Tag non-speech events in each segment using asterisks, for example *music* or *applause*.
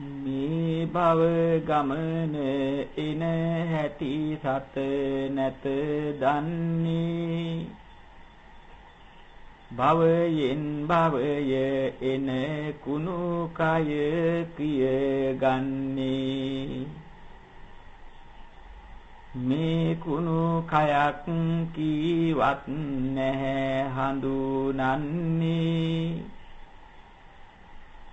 මේ භව ගමන එන හැටි සත නැත දන්නේ. භවයෙන් භවය එන කුණු කය කිය ගන්නේ මේ කුණු කයක් කීවත් නැහැ හඳුනන්නේ.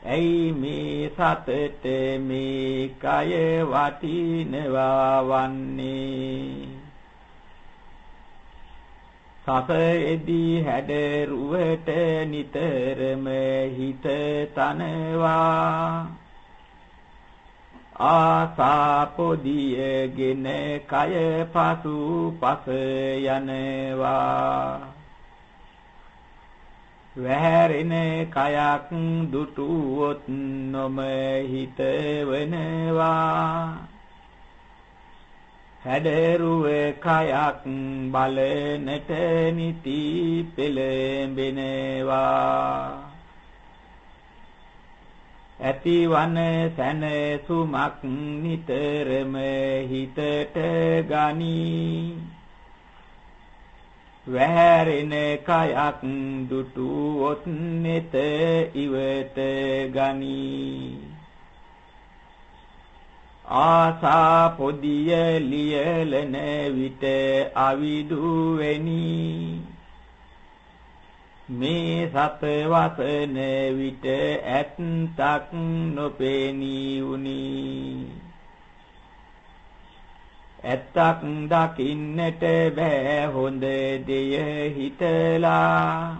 ඇයි මේ සතට මේ කය වටිනවා වන්නේ? සසෙදී හැඩරුවට නිතරම හිත තනවා. ආසා පොදියගෙන කය පසු පස යනවා. වැහැරෙන කයක් දුටුවොත් නොම හිතවනවා හැඩරුව කයක් බලනට නිති පෙළඹෙනවා. ඇතිවන සැනසුමක් නිතරම හිතට ගනී. වැහැරෙන කයක් දුටුවොත් නෙත ඉවත ගනී. ආසා පොදිය ලියලන විට අවිදුවෙනි. මේ සත වසන විට ඇත්තක් නොපෙනී උනී ඇත්තක් දකින්නට බෑ හොඳ දෙය හිතලා.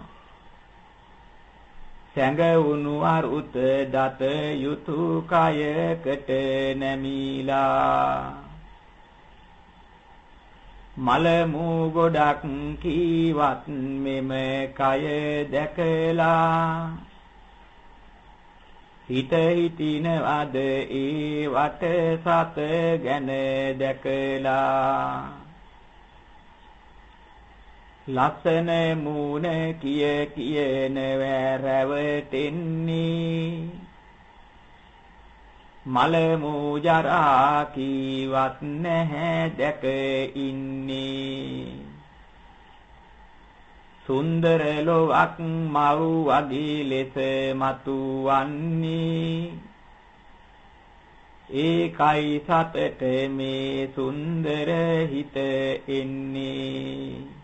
සැඟවුණු අරුත දත යුතු කයකට නැමිලා. මලමු ගොඩක් කීවත් මෙම කය දැකලා. හිත හිටිනවද ඒ වට සත ගැන දැකලා? ලස්සන මූණ කිය කියන වැරවටෙන්නේ. මල මූජරා කීවත් නැහැ දැක ඉන්නේ. සුන්දර ලොවක් මව් වගේ ලෙස මතුවන්නේ. ඒකයි සතට මේ සුන්දර හිත එන්නේ.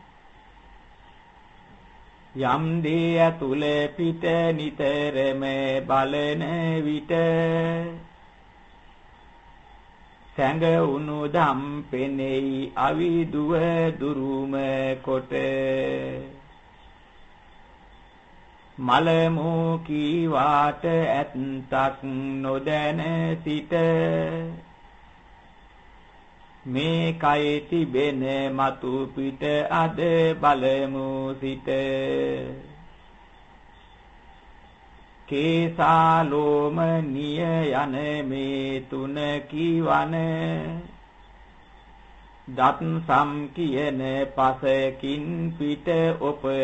යම් දේ ඇතුළ පිට නිතරම බලන විට සැඟවුණු ධම් පෙනෙයි අවිදුව දුරුම කොට. මලමු කීවාට ඇත්තක් නොදැන සිට. මේ කයේ තිබෙන මතු පිට අද බලමු සිට. කේසාලෝම නිය යන මේ තුන කීවන. දත් සම් කියන පසකින් පිට ඔපය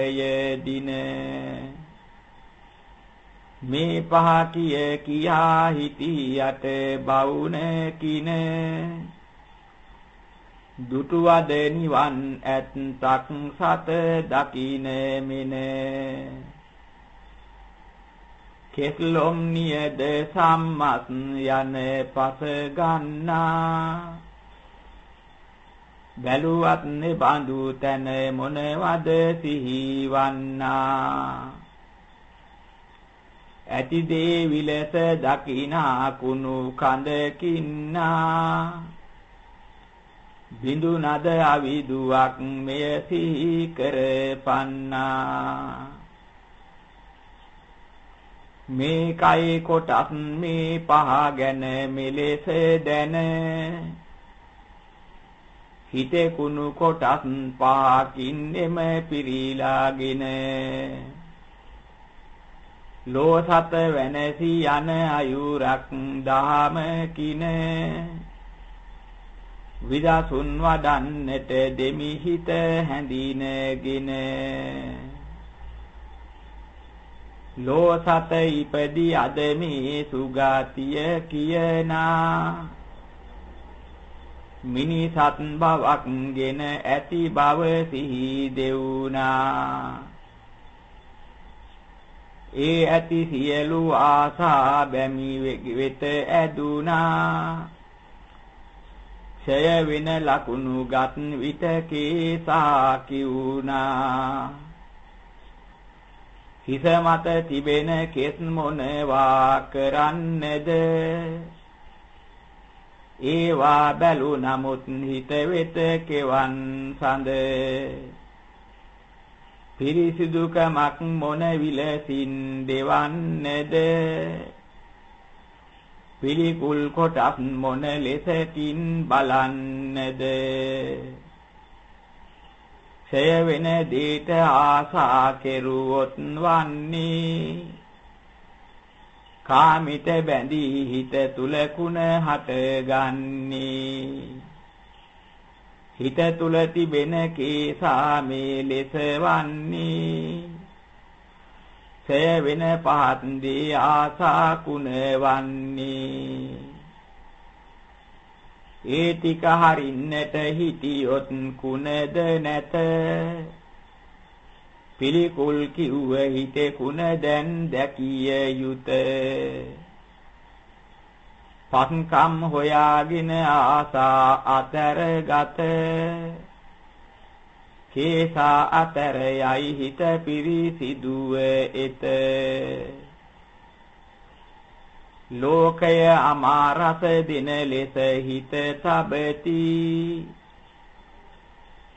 දින. මේ පහ කිය කියා හිටියට බවුන කින. දුටුවද නිවන් ඇත්තක් සත දකින මෙන. කෙස්ලොම් නියද සම්මත් යන පස ගන්නා. බැලුවත් නෙබඳු තැන මොනවද සිහිවන්නා. ඇති දේ විලස දකිනා කුණු කඳකින්නා. බිඳු නද අවිදුවක් මෙය සිහි කරපන්නා මේ කයි කොටස් මේ පහ ගැන මෙලෙස දැන. හිතේ කුණු කොටස් පහකින් එම පිරීලාගෙන. ලෝ සත වෙනසි යන අයුරක් දහම කින. විදසුන් වඩන්නට දෙමි හිත හැඳිනගෙන. ලෝ සත ඉපදි අද මේ සුගතිය කියනා. මිනිසත් බවක් ගෙන ඇති බව සිහි දෙවුනා. ඒ ඇති සියලු ආසා බැමි වෙත ඇදුනා. ඡය වෙන ලකුණු ගත් විතකේ සාකි වුණා හිස මත තිබෙන කෙස් මොනවා කරන්නේද? ඒවා බැලු නමුත් හිත වෙත කෙවන් සඳ. පිරිසිදුකමක් මොන විලසින් දෙවන්නේද? පිළිකුල් කොටස් මොන ලෙසකින් බලන්නේද? ඡය වෙන දීට ආසා කෙරුවොත් වන්නේ කාමිත බැඳී හිත තුල කුණ හටගන්නේ හිත තුල තිබෙන කේසා මේ ලෙස වන්නේ. ඡය වෙන පහත් දී ආසා කුණ වන්නේ. ඒ ටික හරින්නට හිටියොත් කුණද නැත. පිළිකුල් කිව්ව හිතේ කුණ දැන් දැකිය යුත. පත්කම් හොයාගෙන ආසා අතරගත. කේසා අතර යයි හිත පිරිසිදුව එත. ලෝකය අමාරස දින ලෙස හිත තබති.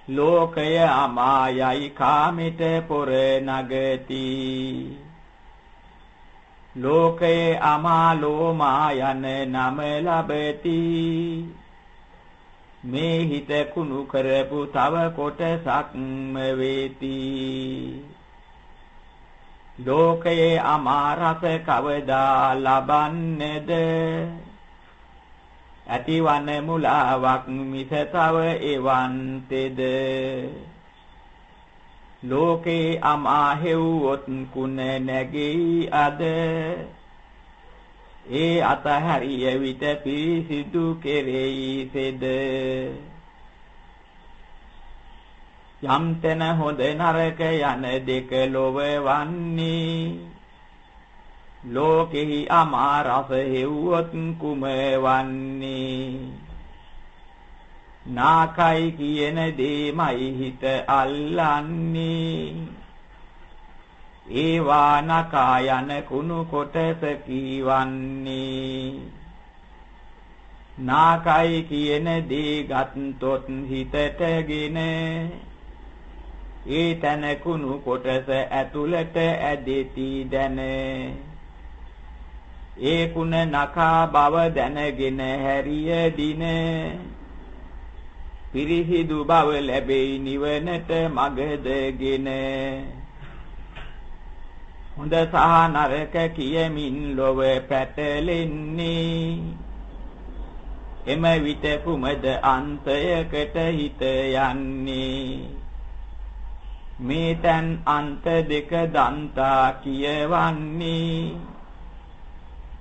ලෝකය අමායයි කාමිට පොර නගති. ලෝකයේ අමා ලෝමා යන නම ලබති. මේ හිත කුණු කරපු තව කොටසක්ම වේති. ලෝකයේ අමාරස කවදා ලබන්නේද? ඇතිවන මුලාවක් මිස තව එවන් තෙද ලෝකේ අමා හෙව්වොත් කුණ නැගෙයි අද. ඒ අතහැරිය විට පිරිසිදු කෙරෙයි සෙද. යම් තැන හොඳ නරක යන දෙක ලොව වන්නේ. ලෝකෙහි අමා රස හෙව්වොත් කුම වන්නේ? නාකයි කියන දේමයි හිත අල්ලන්නේ. ඒවා නකා යන කුණු කොටස කීවන්නේ. නාකයි කියන දේ ගත්තොත් හිතටගෙන ඒ තන කුණු කොටස ඇතුළට ඇදෙති දැන. ඒ කුණ නකා බව දැනගෙන හැරිය දින. පිරිසිදු බව ලැබෙයි නිවනට මගදගෙන හොඳ සහ නරක කියමින් ලොව පැටලෙන්නේ. එම විට කුමද අන්තයකට හිත යන්නේ? මේ තන් අන්ත දෙක දන්තා කියවන්නේ.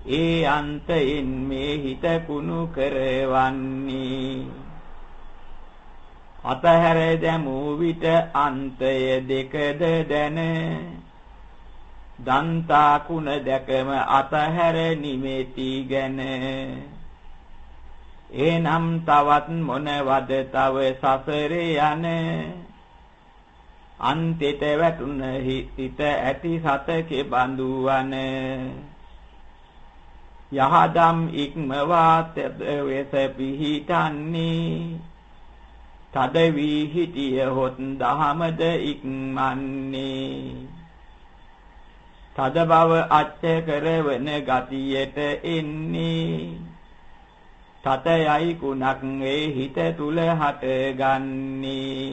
ඒ අන්තයෙන් මේ හිත කුණු කරවන්නේ. අතහැර දැමූ විට අන්තය දෙකද දැන. දන්තා කුණ දැකම අතහැර නිමෙති ගැන. එනම් තවත් මොනවද තව සසරේ යන? අන්තිත වැටුන හිත ඇති සතකේ බඳුවන. යහදම් ඉක්මවා වෙස පිහිටන්නේ. තද වී හිටිය හොත් දහමද ඉක්මන්නේ. තද බව අච්ච කරවන ගතියට එන්නේ. තතයයි කුණක් ඒ හිත තුල හටගන්නේ.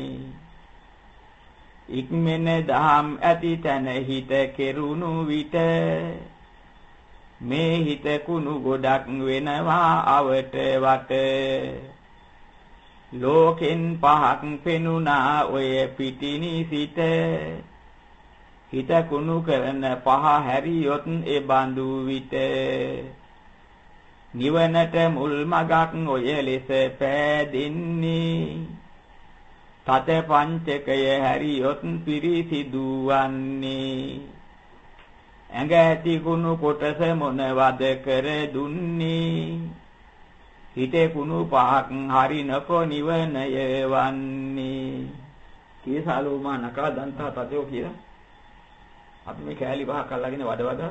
ඉක්මෙන දහම් ඇති තැන හිත කෙරුණු විට මේ හිත කුණු ගොඩක් වෙනවා අවට වට. ලෝකෙන් පහක් පෙනුණා ඔය පිටිනි සිට හිත කුණු කරන පහ හැරියොත් ඒ බඳු විට. නිවනට මුල් මගක් ඔය ලෙස පෑදින්නේ. තත පංචකය හැරියොත් පිරිසිදු වන්නේ ඇඟ ඇති කුණු කොටස මොනවද කර දුන්නේ? හිතේ කුණු පහක් හරිනකො නිවනය වන්නේ කීසාලෝමා නකා දන්තා තතෝ කියලා අපි මේ කෑලි පහක් අල්ලගෙන වඩ වඩ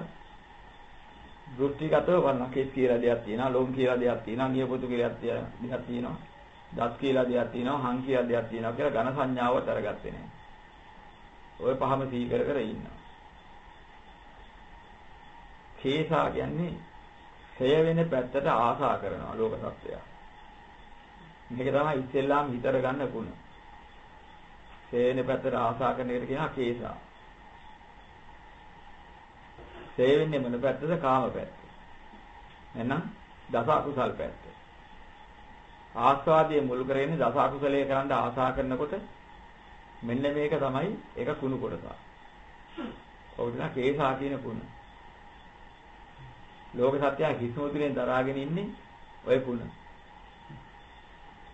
දෘෂ්ටිගතව බලන කේස් කියලා දෙයක් තියෙනවා ලෝම් කියලා දෙයක් තියෙනවා නියපොතු කියලා දෙයක් තියෙනවා දත් කියලා දෙයක් තියෙනවා හං කියලා දෙයක් තියෙනවා කියලා ඝන සංඥාවට අරගත්තේ නැහැ. ওই පහම සීකර කර ඉන්නවා. කේසා කියන්නේ හය වෙන පැත්තට ආසා කරනවා ලෝක සත්‍යය. මේක තමයි ඉස්සෙල්ලාම හිතර ගන්න ගුණ. හය වෙන පැත්තට ආසා කරන එකට කියනවා කේසා. හය වෙන්නේ මොන පැත්තද? කාම පැත්ත. එහෙනම් දස අකුසල් පැත්ත. ආස්වාදයේ මුල් කරගෙන දස අකුසලයේ කරන්න ආසා කරනකොට මෙන්න මේක තමයි ඒක කුණු කොටස. ඔව් නේද? කේසා කියන කුණ. ලෝක සත්‍යය හිස්මුදුලෙන් දරාගෙන ඉන්නේ ඔය කුණ.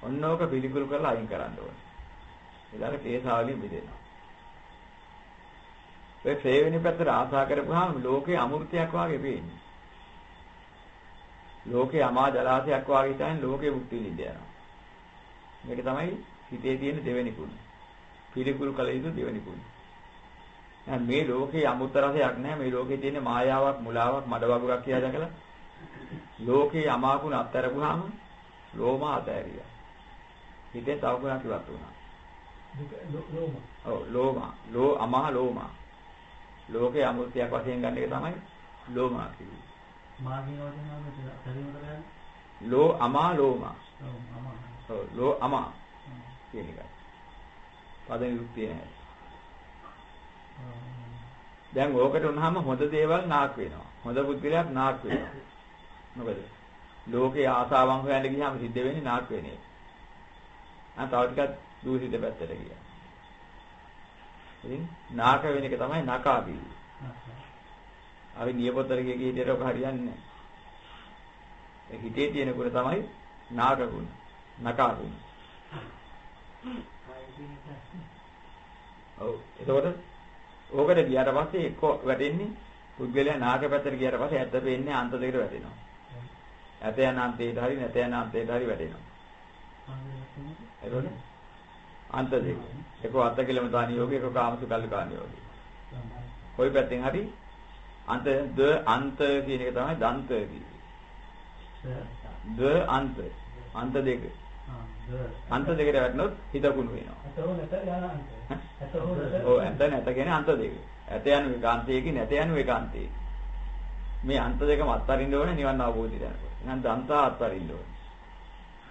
ඔන්නෝක පිළිකුල් කරලා අයින් කරන්න ඕනේ. එදාට කේසාවලින් මිදෙනවා. ඔය ශ්‍රේවෙනි පැත්තට ආසා කරපුවාම ලෝකේ අමෘතයක් වාගේ පේන්නේ. ලෝකේ අමා ජලාශයක් වාගේ තමයි ලෝකේ මුක්ති විඳිනවා. මේක තමයි හිතේ තියෙන දෙවෙනි කුණ. පිළිකුල් කළ යුතු දෙවෙනි කුණ. මේ ලෝකේ අමුත්ත රසයක් නැහැ. මේ ලෝකේ තියෙන මායාවක් මුලාවක් මඩ වගුරක් කියලා දැකලා ලෝකේ අමාකුණ අත්හැරපුවාම ලෝමා අතහැරියා. හිතේ තව ගුණක් ඉවත් වුණා. ලෝමා ඔව් ලෝමා. ලෝ අමා ලෝමා. ලෝකේ අමුත්‍යක් වශයෙන් ගන්න එක තමයි ලෝමා කියන්නේ. මා කියන වචන ගන්න ලෝ අමා ලෝමා. ඔව් අමා ඔව් ලෝ අමා කියන එකයි. පද නිරුක්තිය නැහැ දැන් ඕකට වුණාම හොඳ දේවල් නාක් වෙනවා. හොඳ බුද්ධිලයක් නාක් වෙනවා. මොකද? ලෝකේ ආසාවන් හොයන්න ගියාම සිද්ධ වෙන්නේ නාක් වෙන එක. අන්න තව ටිකක් දූෂිත පැත්තට ගියා. ඉතින් නාක වෙන එක තමයි නකාබී. අපි නියපොතර ගිය කීයට ඔක හරියන්නේ නැහැ. ඒ හිතේ තියෙන ගුණ තමයි නාක ගුණ. නකා ගුණ. ඔව් එතකොට ඕකට ගියාට පස්සේ එක්ක වැටෙන්නේ පුද්ගලයා නාග පැත්තට ගියාට පස්සේ ඇත්ත පේන්නේ අන්ත දෙකට වැටෙනවා. ඇත යන අන්තයට හරි නැත යන අන්තයට හරි වැටෙනවා. එතකොට අන්ත දෙක. එක අත්ත කිලමතාන යෝගී එක කාමසු කල්කාන යෝගී. කොයි පැත්තෙන් හරි අන්ත ද අන්ත කියන එක තමයි දන්ත කියන්නේ. ද අන්ත අන්ත දෙක. අන්ත දෙකට වැටෙනොත් හිත කුණු වෙනවා. ඔව් ඇත නැත කියන්නේ අන්ත දෙක. ඇත යන ඒකාන්තයේක නැත යන ඒකාන්තයේ. මේ අන්ත දෙකම අත්හරින්න ඕනේ නිවන් අවබෝධය දැනකොට. එහෙනම් දන්තා අත්හරින්න ඕනේ.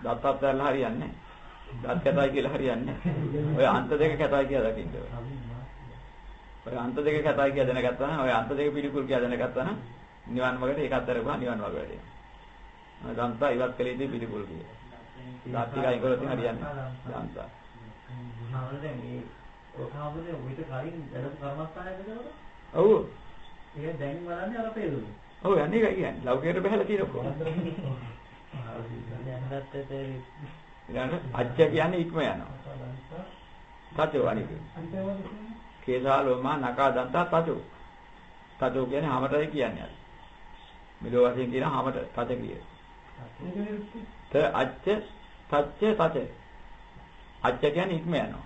දත් අත්හැරලා හරියන්නේ නැහැ. දත් කැතයි කියලා හරියන්නේ නැහැ. ඔය අන්ත දෙක කැතයි කියලා දකින්න ඕනේ. ඔය අන්ත දෙක කැතයි කියලා දැනගත්තා නම් ඔය අන්ත දෙක පිළිකුල් කියලා දැනගත්තා නම් නිවන් මාර්ගයට ඒක අත්හැරපුවා නිවන් මාර්ග වැඩේ. දන්තා ඉවත් කළේදී පිළිකුල් කියලා. දත් ටිකයි කරොත් හරියන්නේ. දන්තා. බුහාවල දැන් මේ ඔකාවලේ උවිත කලින් දැනුම් කර්මස්ථානයක කරනකොට ඔව් ඒක දැන් බලන්නේ අර පෙරුනේ. ඔව් යන්නේ ඒකයි කියන්නේ. ලෞකිකයට බහැලා තියෙනකො. *laughs* දැන්වත් තේරි. ඊළඟට අච්ච කියන්නේ ඉක්ම යනවා. තචෝ අනික. කේසා ලෝමා නකා දන්තා තචෝ. තචෝ කියන්නේ හැමතේ කියන්නේ. මෙලෝ වශයෙන් කියන හැමත තච කියේ. ත අච්ච තච්ච තච. අච්ච කියන්නේ ඉක්ම යනවා.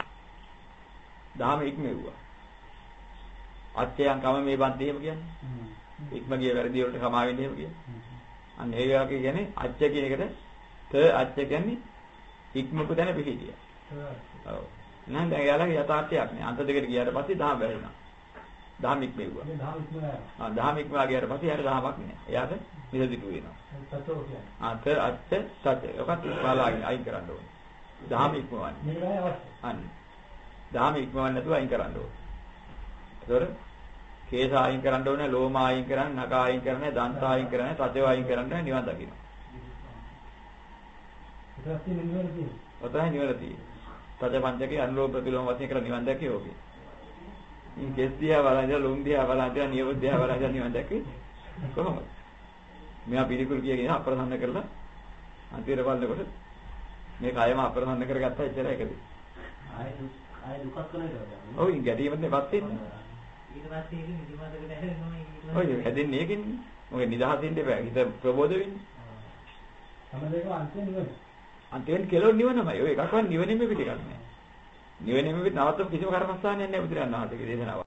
දහම ඉක්මෙව්වා. අච්චයන් කම මේ බන්ති එහෙම කියන්නේ. ඉක්ම ගිය වැරදි වලට කමා වෙන්නේ එහෙම කියන්නේ. අන්න ඒ වගේ කියන්නේ අච්ච කියන එකට ත අච්ච කියන්නේ ඉක්මක දැන පිහිටිය. ඔව්. නං දැන් යාළගේ යථාර්ථයක් නෑ. අන්ත දෙකට ගියාට පස්සේ දහම බැරිුණා. දහම ඉක්මෙව්වා. දහම ඉක්මනවා. ආ දහම ඉක්මවා ගියාට පස්සේ යාට දහමක් නෑ. එයාට නිරදිටු වෙනවා. තතෝ කියන්නේ. ආ ත අච්ච තත් ඔකත් බලාගෙන අයින් කරන්න ඕනේ. දහම ඉක්මවන්නේ. මේක තමයි අවශ්‍ය. අන්න. දහම ඉක්මවන්නේ නැතුව අයින් කරන්න ඕනේ. ඒතොර කේස අයින් කරන්න ඕනේ, ලෝම අයින් කරන්න, නඛ අයින් කරන්න, දන්ත අයින් කරන්න, තතේ අයින් කරන්න නිවන් දකින්න. ඒක තමයි නිවන කියන්නේ. ඔතනයි නිවන තියෙන්නේ. තද පංචකේ අනුලෝම ප්‍රතිලෝම වශයෙන් කරලා නිවන් දැකිය ඕකේ. මේ කෙස් දිහා බලන් ඉඳලා ලොම් දිහා බලන් ඉඳලා නියම දිහා බලන් ඉඳලා නිවන් දැක්කේ කොහොමද? මෙයා පිළිකුල් කියගෙන අප්‍රසන්න කරලා අන්තිමට බලනකොට මේ කයම අප්‍රසන්න කරගත්තා ඉතල එකද? ආයෙ ආයෙ දුකක් කරනවා. ඔව් ගැටීමෙන් පත් වෙන්නේ. ඊට පස්සේ ඒක නිදිමතකට හැරෙනවා ඔය හැදෙන්නේ ඒකෙන්නේ. මොකද නිදහසින් දෙපෑ හිත ප්‍රබෝධ වෙන්නේ. හැමදේම අන්තිම නිවන. අන්තිමට කෙලොන් නිවනමයි. ඔය එකක්වත් නිවනෙම පිටිගන්නේ නැහැ. නිවනෙම පිට නවත්තම කිසිම කර්මස්ථානයක් නැහැ බුදුරජාණන් වහන්සේගේ දේශනාව.